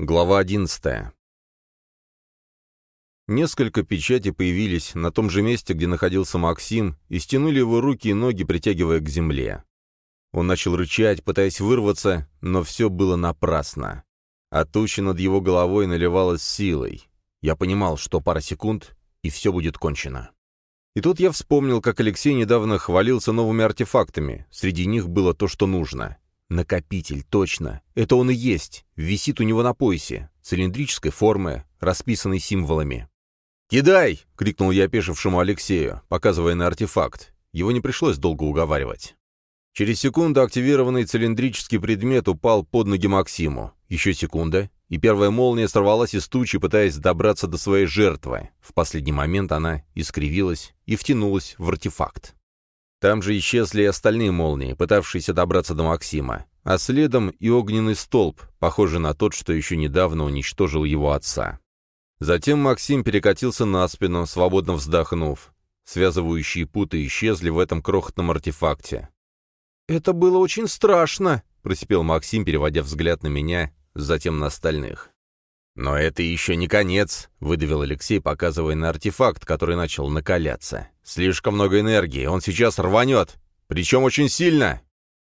Глава 11. Несколько печати появились на том же месте, где находился Максим, и стянули его руки и ноги, притягивая к земле. Он начал рычать, пытаясь вырваться, но все было напрасно. А туча над его головой наливалась силой. Я понимал, что пара секунд, и все будет кончено. И тут я вспомнил, как Алексей недавно хвалился новыми артефактами. Среди них было то, что нужно. Накопитель, точно. Это он и есть. Висит у него на поясе. Цилиндрической формы, расписанной символами. «Кидай!» — крикнул я опешившему Алексею, показывая на артефакт. Его не пришлось долго уговаривать. Через секунду активированный цилиндрический предмет упал под ноги Максиму. Еще секунда, и первая молния сорвалась из тучи, пытаясь добраться до своей жертвы. В последний момент она искривилась и втянулась в артефакт. Там же исчезли и остальные молнии, пытавшиеся добраться до Максима, а следом и огненный столб, похожий на тот, что еще недавно уничтожил его отца. Затем Максим перекатился на спину, свободно вздохнув. Связывающие путы исчезли в этом крохотном артефакте. «Это было очень страшно», — просипел Максим, переводя взгляд на меня, затем на остальных. «Но это еще не конец», — выдавил Алексей, показывая на артефакт, который начал накаляться. «Слишком много энергии, он сейчас рванет, причем очень сильно!»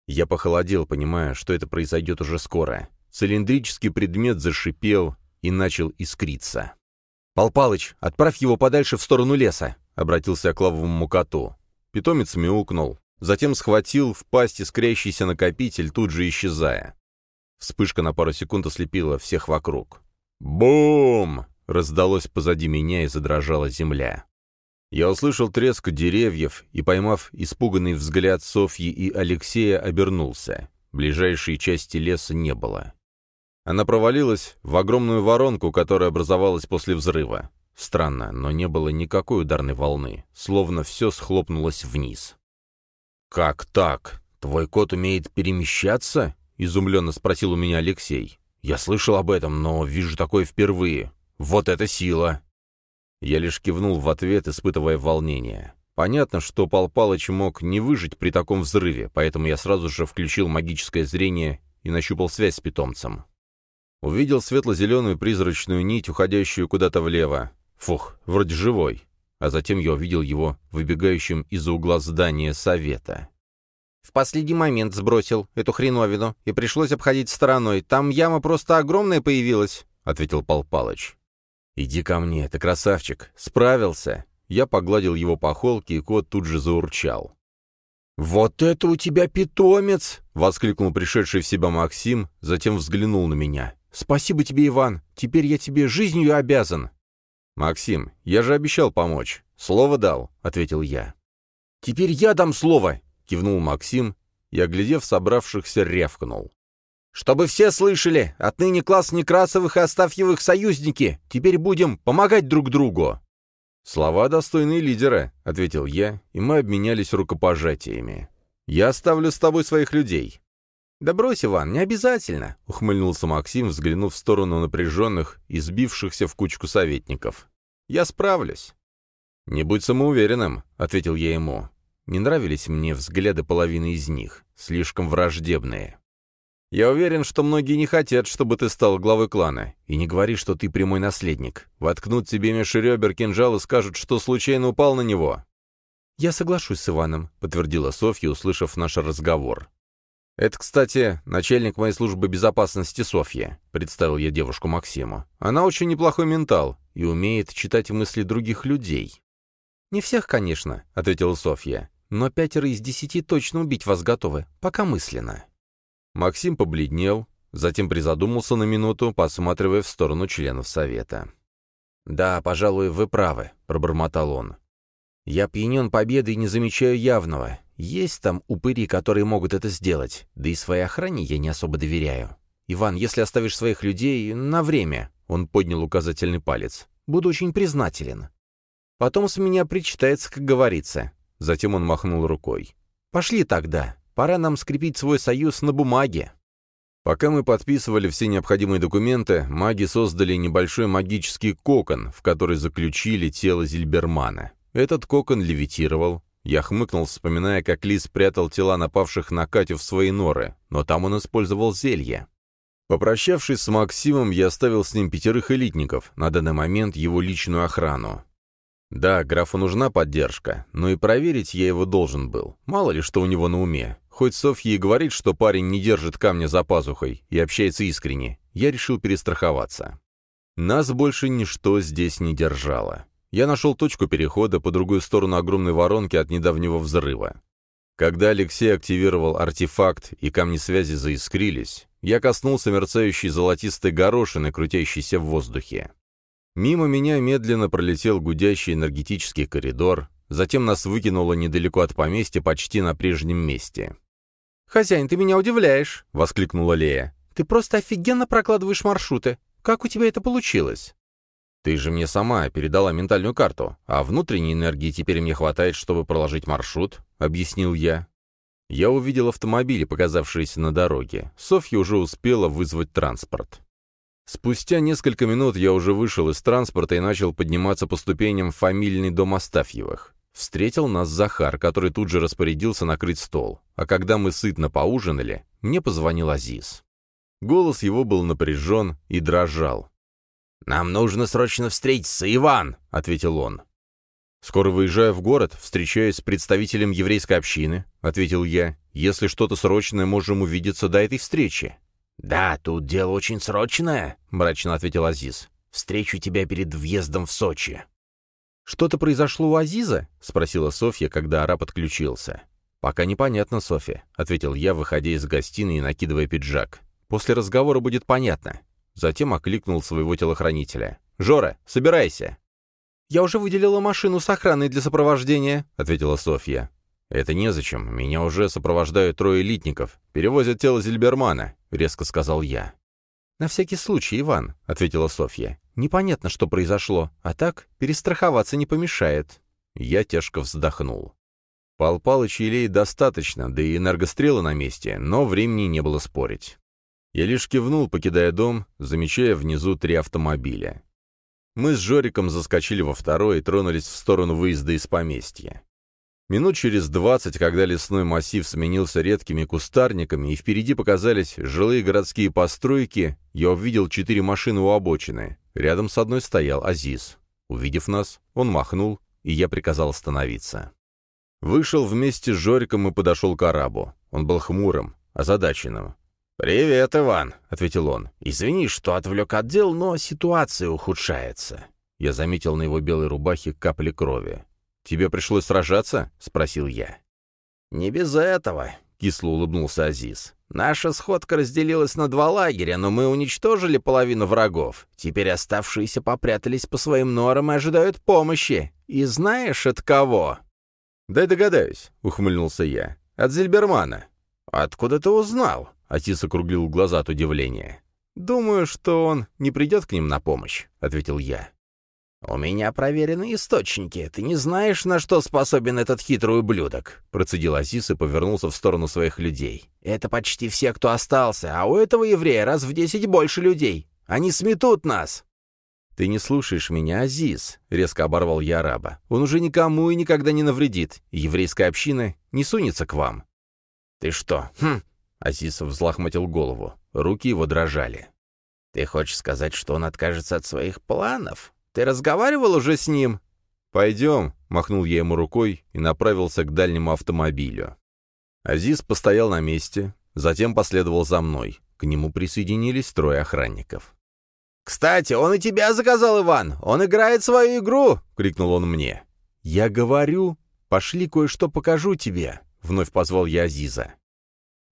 Я похолодел, понимая, что это произойдет уже скоро. Цилиндрический предмет зашипел и начал искриться. «Пал Палыч, отправь его подальше в сторону леса», — обратился к лавовому коту. Питомец мяукнул, затем схватил в пасть искрящийся накопитель, тут же исчезая. Вспышка на пару секунд ослепила всех вокруг. «Бум!» — раздалось позади меня и задрожала земля. Я услышал треск деревьев и, поймав испуганный взгляд Софьи и Алексея, обернулся. Ближайшей части леса не было. Она провалилась в огромную воронку, которая образовалась после взрыва. Странно, но не было никакой ударной волны, словно все схлопнулось вниз. «Как так? Твой кот умеет перемещаться?» — изумленно спросил у меня Алексей. «Я слышал об этом, но вижу такое впервые. Вот это сила!» Я лишь кивнул в ответ, испытывая волнение. Понятно, что Пал Палыч мог не выжить при таком взрыве, поэтому я сразу же включил магическое зрение и нащупал связь с питомцем. Увидел светло-зеленую призрачную нить, уходящую куда-то влево. Фух, вроде живой. А затем я увидел его выбегающим из-за угла здания совета. В последний момент сбросил эту хреновину, и пришлось обходить стороной. Там яма просто огромная появилась», — ответил Пал Палыч. «Иди ко мне, ты красавчик. Справился». Я погладил его по холке, и кот тут же заурчал. «Вот это у тебя питомец!» — воскликнул пришедший в себя Максим, затем взглянул на меня. «Спасибо тебе, Иван. Теперь я тебе жизнью обязан». «Максим, я же обещал помочь. Слово дал», — ответил я. «Теперь я дам слово кивнул Максим и, оглядев собравшихся, рявкнул. «Чтобы все слышали, отныне класс Некрасовых и Астафьевых союзники, теперь будем помогать друг другу!» «Слова достойные лидера», — ответил я, и мы обменялись рукопожатиями. «Я оставлю с тобой своих людей». «Да брось, Иван, не обязательно», — ухмыльнулся Максим, взглянув в сторону напряженных и сбившихся в кучку советников. «Я справлюсь». «Не будь самоуверенным», — ответил я ему. Не нравились мне взгляды половины из них, слишком враждебные. Я уверен, что многие не хотят, чтобы ты стал главой клана. И не говори, что ты прямой наследник. Воткнут тебе меж ребер кинжал и скажут, что случайно упал на него. «Я соглашусь с Иваном», — подтвердила Софья, услышав наш разговор. «Это, кстати, начальник моей службы безопасности Софья», — представил я девушку Максиму. «Она очень неплохой ментал и умеет читать мысли других людей». «Не всех, конечно», — ответила Софья но пятеро из десяти точно убить вас готовы, пока мысленно». Максим побледнел, затем призадумался на минуту, посматривая в сторону членов совета. «Да, пожалуй, вы правы», — пробормотал он. «Я пьянен победой и не замечаю явного. Есть там упыри, которые могут это сделать, да и своей охране я не особо доверяю. Иван, если оставишь своих людей на время», — он поднял указательный палец, — «буду очень признателен. Потом с меня причитается, как говорится. Затем он махнул рукой. «Пошли тогда. Пора нам скрепить свой союз на бумаге». Пока мы подписывали все необходимые документы, маги создали небольшой магический кокон, в который заключили тело Зильбермана. Этот кокон левитировал. Я хмыкнул, вспоминая, как Лис спрятал тела напавших на Катю в свои норы, но там он использовал зелье. Попрощавшись с Максимом, я оставил с ним пятерых элитников, на данный момент его личную охрану. Да, графу нужна поддержка, но и проверить я его должен был. Мало ли, что у него на уме. Хоть Софья и говорит, что парень не держит камня за пазухой и общается искренне, я решил перестраховаться. Нас больше ничто здесь не держало. Я нашел точку перехода по другую сторону огромной воронки от недавнего взрыва. Когда Алексей активировал артефакт и камни связи заискрились, я коснулся мерцающей золотистой горошины, крутящейся в воздухе. Мимо меня медленно пролетел гудящий энергетический коридор, затем нас выкинуло недалеко от поместья, почти на прежнем месте. «Хозяин, ты меня удивляешь!» — воскликнула Лея. «Ты просто офигенно прокладываешь маршруты. Как у тебя это получилось?» «Ты же мне сама передала ментальную карту, а внутренней энергии теперь мне хватает, чтобы проложить маршрут», — объяснил я. Я увидел автомобили, показавшиеся на дороге. Софья уже успела вызвать транспорт. Спустя несколько минут я уже вышел из транспорта и начал подниматься по ступеням в фамильный дом Астафьевых. Встретил нас Захар, который тут же распорядился накрыть стол. А когда мы сытно поужинали, мне позвонил Азиз. Голос его был напряжен и дрожал. «Нам нужно срочно встретиться, Иван!» — ответил он. «Скоро выезжаю в город, встречаюсь с представителем еврейской общины», — ответил я. «Если что-то срочное, можем увидеться до этой встречи». «Да, тут дело очень срочное», — мрачно ответил Азиз. «Встречу тебя перед въездом в Сочи». «Что-то произошло у Азиза?» — спросила Софья, когда араб отключился. «Пока непонятно, Софья», — ответил я, выходя из гостиной и накидывая пиджак. «После разговора будет понятно». Затем окликнул своего телохранителя. «Жора, собирайся!» «Я уже выделила машину с охраной для сопровождения», — ответила Софья. «Это незачем. Меня уже сопровождают трое элитников. Перевозят тело Зильбермана», — резко сказал я. «На всякий случай, Иван», — ответила Софья. «Непонятно, что произошло, а так перестраховаться не помешает». Я тяжко вздохнул. Пал Палыч и Илей достаточно, да и энергострелы на месте, но времени не было спорить. Я лишь кивнул, покидая дом, замечая внизу три автомобиля. Мы с Жориком заскочили во второй и тронулись в сторону выезда из поместья. Минут через двадцать, когда лесной массив сменился редкими кустарниками и впереди показались жилые городские постройки, я увидел четыре машины у обочины. Рядом с одной стоял Азиз. Увидев нас, он махнул, и я приказал остановиться. Вышел вместе с Жориком и подошел к арабу. Он был хмурым, озадаченным. «Привет, Иван», — ответил он. «Извини, что отвлек от дел, но ситуация ухудшается». Я заметил на его белой рубахе капли крови. «Тебе пришлось сражаться?» — спросил я. «Не без этого», — кисло улыбнулся Азиз. «Наша сходка разделилась на два лагеря, но мы уничтожили половину врагов. Теперь оставшиеся попрятались по своим норам и ожидают помощи. И знаешь, от кого?» «Дай догадаюсь», — ухмыльнулся я. «От Зильбермана». «Откуда ты узнал?» — Атис округлил глаза от удивления. «Думаю, что он не придет к ним на помощь», — ответил я. «У меня проверенные источники. Ты не знаешь, на что способен этот хитрый ублюдок», — процедил Азис и повернулся в сторону своих людей. «Это почти все, кто остался, а у этого еврея раз в десять больше людей. Они сметут нас!» «Ты не слушаешь меня, Азиз», — резко оборвал я араба. «Он уже никому и никогда не навредит. Еврейская община не сунется к вам». «Ты что? Хм!» — Азиз взлохматил голову. Руки его дрожали. «Ты хочешь сказать, что он откажется от своих планов?» Ты разговаривал уже с ним?» «Пойдем», — махнул я ему рукой и направился к дальнему автомобилю. Азиз постоял на месте, затем последовал за мной. К нему присоединились трое охранников. «Кстати, он и тебя заказал, Иван! Он играет свою игру!» — крикнул он мне. «Я говорю, пошли кое-что покажу тебе», — вновь позвал я Азиза.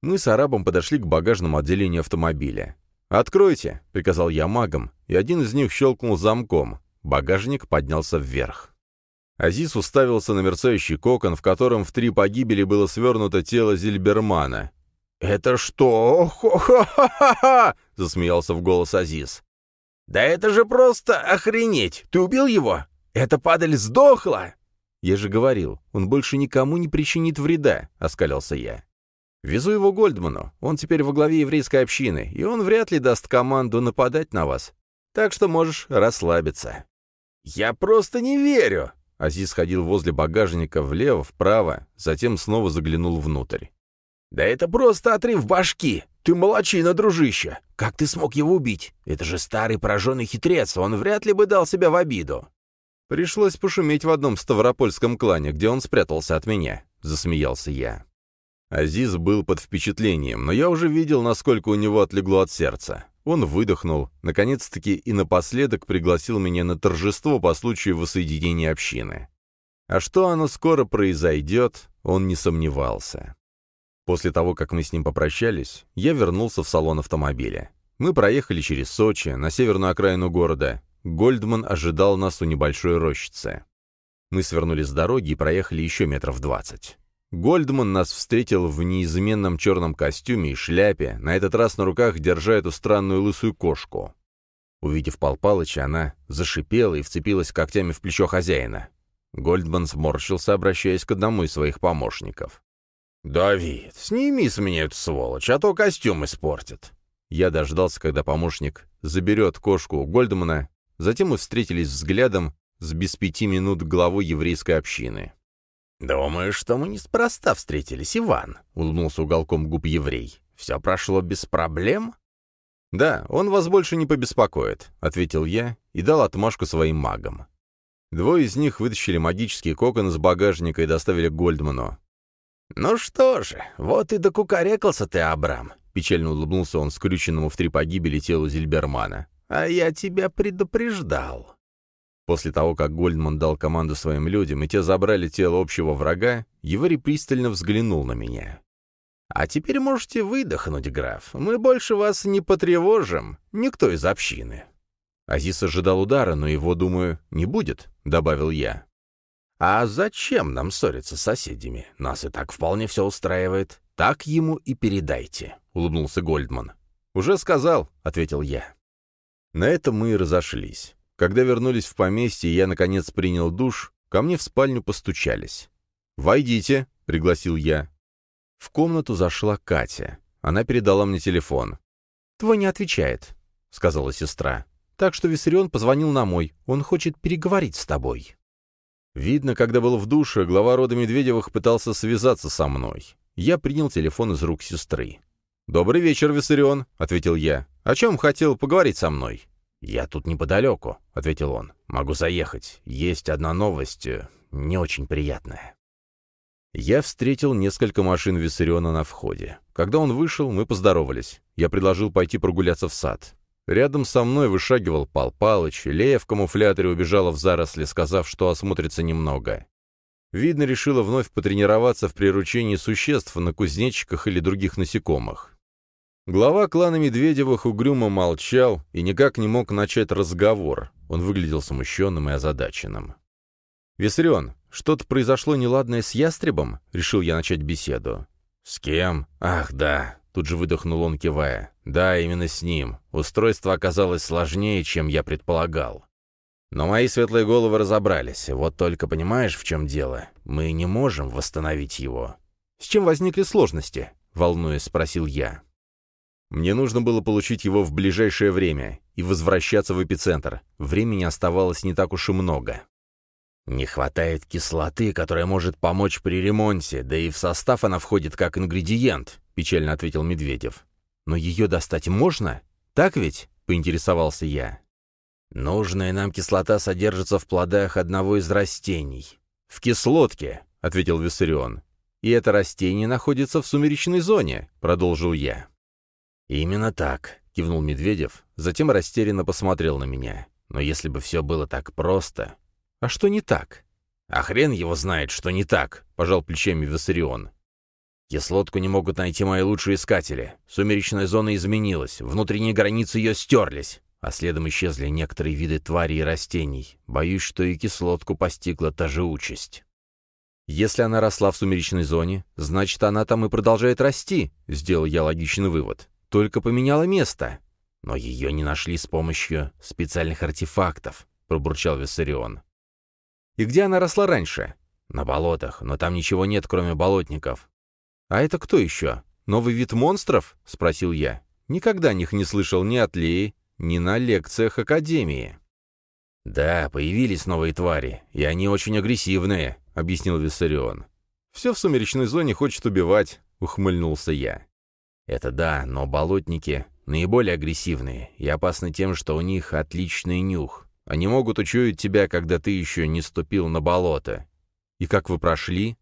Мы с арабом подошли к багажному отделению автомобиля. «Откройте», — приказал я магам, и один из них щелкнул замком. Багажник поднялся вверх. Азиз уставился на мерцающий кокон, в котором в три погибели было свернуто тело Зильбермана. «Это что? Хо-хо-хо-хо!» — засмеялся в голос Азиз. «Да это же просто охренеть! Ты убил его? Эта падаль сдохла!» «Я же говорил, он больше никому не причинит вреда», — оскалился я. «Везу его Гольдману. Он теперь во главе еврейской общины, и он вряд ли даст команду нападать на вас. Так что можешь расслабиться». «Я просто не верю!» Азиз ходил возле багажника влево, вправо, затем снова заглянул внутрь. «Да это просто отрыв башки! Ты молочина, дружище! Как ты смог его убить? Это же старый пораженный хитрец, он вряд ли бы дал себя в обиду!» «Пришлось пошуметь в одном ставропольском клане, где он спрятался от меня», — засмеялся я. Азиз был под впечатлением, но я уже видел, насколько у него отлегло от сердца. Он выдохнул, наконец-таки и напоследок пригласил меня на торжество по случаю воссоединения общины. А что оно скоро произойдет, он не сомневался. После того, как мы с ним попрощались, я вернулся в салон автомобиля. Мы проехали через Сочи, на северную окраину города. Гольдман ожидал нас у небольшой рощицы. Мы свернули с дороги и проехали еще метров двадцать. Гольдман нас встретил в неизменном черном костюме и шляпе, на этот раз на руках держа эту странную лысую кошку. Увидев Пал Палыча, она зашипела и вцепилась когтями в плечо хозяина. Гольдман сморщился, обращаясь к одному из своих помощников. «Давид, сними с меня эту сволочь, а то костюм испортит». Я дождался, когда помощник заберет кошку у Гольдмана, затем мы встретились взглядом с без пяти минут главой еврейской общины. «Думаю, что мы неспроста встретились, Иван», — улыбнулся уголком губ еврей. «Все прошло без проблем?» «Да, он вас больше не побеспокоит», — ответил я и дал отмашку своим магам. Двое из них вытащили магический кокон из багажника и доставили к Гольдману. «Ну что же, вот и докукарекался ты, Абрам», — печально улыбнулся он скрюченному в три погибели телу Зильбермана. «А я тебя предупреждал». После того, как Гольдман дал команду своим людям, и те забрали тело общего врага, Евари пристально взглянул на меня. «А теперь можете выдохнуть, граф. Мы больше вас не потревожим. Никто из общины». Азис ожидал удара, но его, думаю, не будет, — добавил я. «А зачем нам ссориться с соседями? Нас и так вполне все устраивает. Так ему и передайте», — улыбнулся Гольдман. «Уже сказал», — ответил я. На этом мы и разошлись. Когда вернулись в поместье, я, наконец, принял душ, ко мне в спальню постучались. «Войдите», — пригласил я. В комнату зашла Катя. Она передала мне телефон. «Твой не отвечает», — сказала сестра. «Так что Виссарион позвонил на мой. Он хочет переговорить с тобой». Видно, когда был в душе, глава рода Медведевых пытался связаться со мной. Я принял телефон из рук сестры. «Добрый вечер, Виссарион», — ответил я. «О чем хотел поговорить со мной?» «Я тут неподалеку», — ответил он. «Могу заехать. Есть одна новость, э, не очень приятная». Я встретил несколько машин Виссариона на входе. Когда он вышел, мы поздоровались. Я предложил пойти прогуляться в сад. Рядом со мной вышагивал Пал Палыч, Лея в камуфляторе убежала в заросли, сказав, что осмотрится немного. Видно, решила вновь потренироваться в приручении существ на кузнечиках или других насекомых. Глава клана Медведевых угрюмо молчал и никак не мог начать разговор. Он выглядел смущенным и озадаченным. «Виссарион, что-то произошло неладное с ястребом?» — решил я начать беседу. «С кем? Ах, да, Тут же выдохнул он, кивая. «Да, именно с ним. Устройство оказалось сложнее, чем я предполагал. Но мои светлые головы разобрались. Вот только понимаешь, в чем дело? Мы не можем восстановить его». «С чем возникли сложности?» — волнуясь, спросил я. Мне нужно было получить его в ближайшее время и возвращаться в эпицентр. Времени оставалось не так уж и много. Не хватает кислоты, которая может помочь при ремонте, да и в состав она входит как ингредиент печально ответил Медведев. «Но ее достать можно? Так ведь?» — поинтересовался я. «Нужная нам кислота содержится в плодах одного из растений». «В кислотке», — ответил Виссарион. «И это растение находится в сумеречной зоне», — продолжил я. «Именно так», — кивнул Медведев, затем растерянно посмотрел на меня. «Но если бы все было так просто...» «А что не так?» «А хрен его знает, что не так», — пожал плечами Виссарион. Кислотку не могут найти мои лучшие искатели. Сумеречная зона изменилась, внутренние границы ее стерлись, а следом исчезли некоторые виды тварей и растений. Боюсь, что и кислотку постигла та же участь. «Если она росла в сумеречной зоне, значит, она там и продолжает расти», — сделал я логичный вывод. «Только поменяла место». «Но ее не нашли с помощью специальных артефактов», — пробурчал Виссарион. «И где она росла раньше?» «На болотах, но там ничего нет, кроме болотников. «А это кто еще? Новый вид монстров?» — спросил я. Никогда о них не слышал ни от Леи, ни на лекциях Академии. «Да, появились новые твари, и они очень агрессивные», — объяснил Виссарион. «Все в сумеречной зоне хочет убивать», — ухмыльнулся я. «Это да, но болотники наиболее агрессивные и опасны тем, что у них отличный нюх. Они могут учуять тебя, когда ты еще не ступил на болото. И как вы прошли?»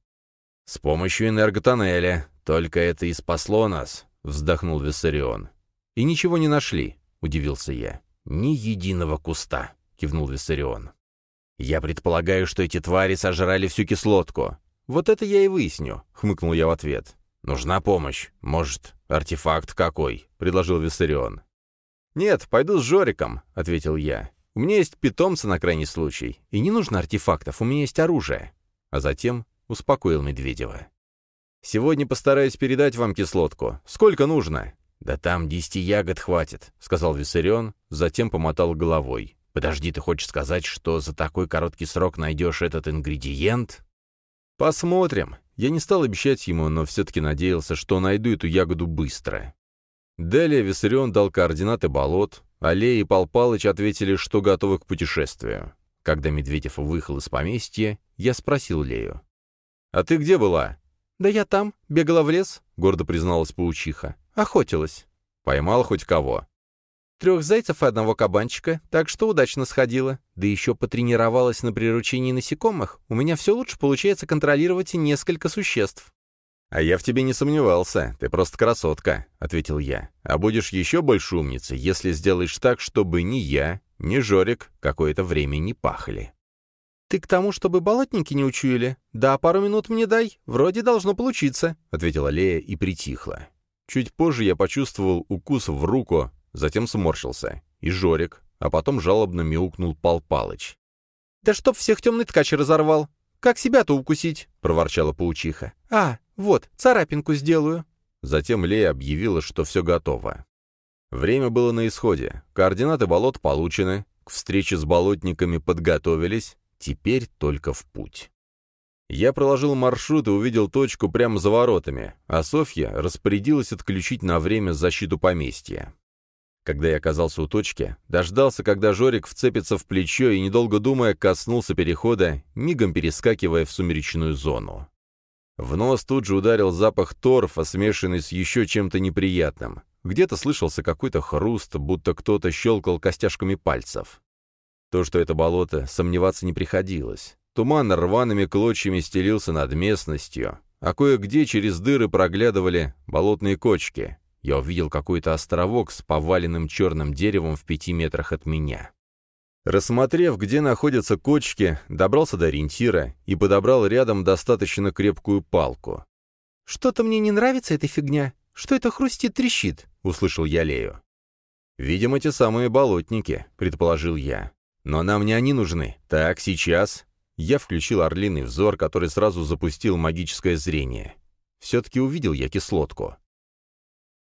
«С помощью энерготоннеля. Только это и спасло нас», — вздохнул Виссарион. «И ничего не нашли», — удивился я. «Ни единого куста», — кивнул Виссарион. «Я предполагаю, что эти твари сожрали всю кислотку». «Вот это я и выясню», — хмыкнул я в ответ. «Нужна помощь. Может, артефакт какой?» — предложил Виссарион. «Нет, пойду с Жориком», — ответил я. «У меня есть питомцы на крайний случай, и не нужно артефактов, у меня есть оружие». А затем успокоил Медведева. «Сегодня постараюсь передать вам кислотку. Сколько нужно?» «Да там десяти ягод хватит», — сказал Виссарион, затем помотал головой. «Подожди, ты хочешь сказать, что за такой короткий срок найдешь этот ингредиент?» «Посмотрим. Я не стал обещать ему, но все-таки надеялся, что найду эту ягоду быстро. Далее Виссарион дал координаты болот, Аллея и Пал Палыч ответили, что готовы к путешествию. Когда Медведев выехал из поместья, я спросил Лею. «А ты где была?» «Да я там, бегала в лес», — гордо призналась паучиха. «Охотилась». «Поймал хоть кого?» Трех зайцев и одного кабанчика, так что удачно сходила. Да еще потренировалась на приручении насекомых. У меня все лучше получается контролировать несколько существ. «А я в тебе не сомневался. Ты просто красотка», — ответил я. «А будешь еще больше умницей, если сделаешь так, чтобы ни я, ни Жорик какое-то время не пахали». «Ты к тому, чтобы болотники не учуяли? Да, пару минут мне дай. Вроде должно получиться», — ответила Лея и притихла. Чуть позже я почувствовал укус в руку, затем сморщился. И Жорик, а потом жалобно мяукнул Пал Палыч. «Да чтоб всех темный ткач разорвал! Как себя-то укусить?» — проворчала паучиха. «А, вот, царапинку сделаю». Затем Лея объявила, что все готово. Время было на исходе. Координаты болот получены, к встрече с болотниками подготовились, теперь только в путь. Я проложил маршрут и увидел точку прямо за воротами, а Софья распорядилась отключить на время защиту поместья. Когда я оказался у точки, дождался, когда Жорик вцепится в плечо и, недолго думая, коснулся перехода, мигом перескакивая в сумеречную зону. В нос тут же ударил запах торфа, смешанный с еще чем-то неприятным. Где-то слышался какой-то хруст, будто кто-то щелкал костяшками пальцев. То, что это болото, сомневаться не приходилось. Туман рваными клочьями стелился над местностью, а кое-где через дыры проглядывали болотные кочки, я увидел какой-то островок с поваленным черным деревом в пяти метрах от меня. Рассмотрев, где находятся кочки, добрался до ориентира и подобрал рядом достаточно крепкую палку. «Что-то мне не нравится эта фигня. Что это хрустит, трещит?» — услышал я Лею. «Видимо, те самые болотники», — предположил я. «Но нам не они нужны. Так, сейчас...» Я включил орлиный взор, который сразу запустил магическое зрение. Все-таки увидел я кислотку.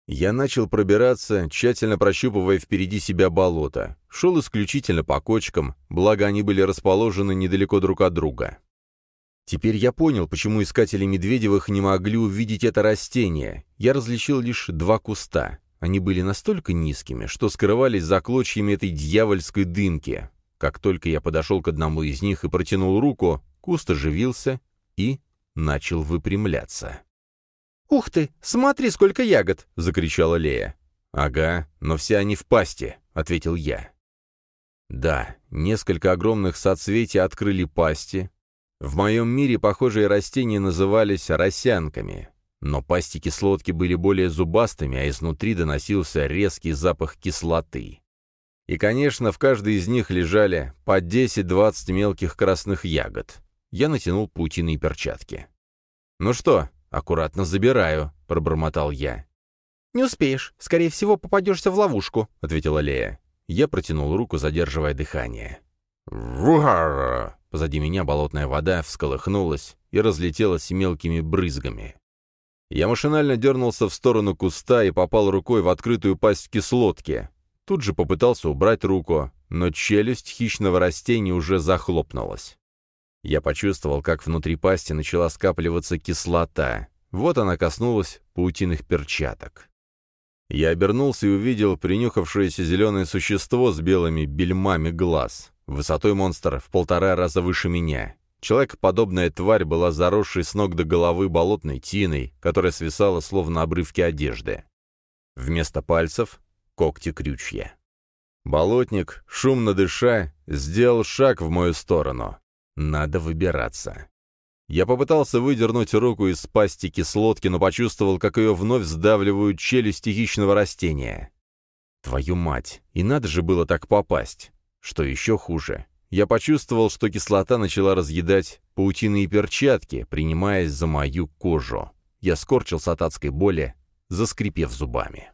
Я начал пробираться, тщательно прощупывая впереди себя болото. Шел исключительно по кочкам, благо они были расположены недалеко друг от друга. Теперь я понял, почему искатели Медведевых не могли увидеть это растение. Я различил лишь два куста. Они были настолько низкими, что скрывались за клочьями этой дьявольской дымки. Как только я подошел к одному из них и протянул руку, куст оживился и начал выпрямляться. «Ух ты! Смотри, сколько ягод!» — закричала Лея. «Ага, но все они в пасти», — ответил я. Да, несколько огромных соцветий открыли пасти. В моем мире похожие растения назывались росянками, но пасти кислотки были более зубастыми, а изнутри доносился резкий запах кислоты. И, конечно, в каждой из них лежали по 10-20 мелких красных ягод. Я натянул паутиные перчатки. «Ну что, «Аккуратно забираю», — пробормотал я. «Не успеешь. Скорее всего, попадешься в ловушку», — ответила Лея. Я протянул руку, задерживая дыхание. «Вугара!» Позади меня болотная вода всколыхнулась и разлетелась мелкими брызгами. Я машинально дернулся в сторону куста и попал рукой в открытую пасть кислотки. Тут же попытался убрать руку, но челюсть хищного растения уже захлопнулась. Я почувствовал, как внутри пасти начала скапливаться кислота. Вот она коснулась паутиных перчаток. Я обернулся и увидел принюхавшееся зеленое существо с белыми бельмами глаз. Высотой монстр в полтора раза выше меня. Человекоподобная тварь была заросшей с ног до головы болотной тиной, которая свисала словно обрывки одежды. Вместо пальцев — когти-крючья. Болотник, шумно дыша, сделал шаг в мою сторону. Надо выбираться. Я попытался выдернуть руку из пасти кислотки, но почувствовал, как ее вновь сдавливают челюсти хищного растения. Твою мать, и надо же было так попасть. Что еще хуже, я почувствовал, что кислота начала разъедать паутины и перчатки, принимаясь за мою кожу. Я скорчился от адской боли, заскрипев зубами.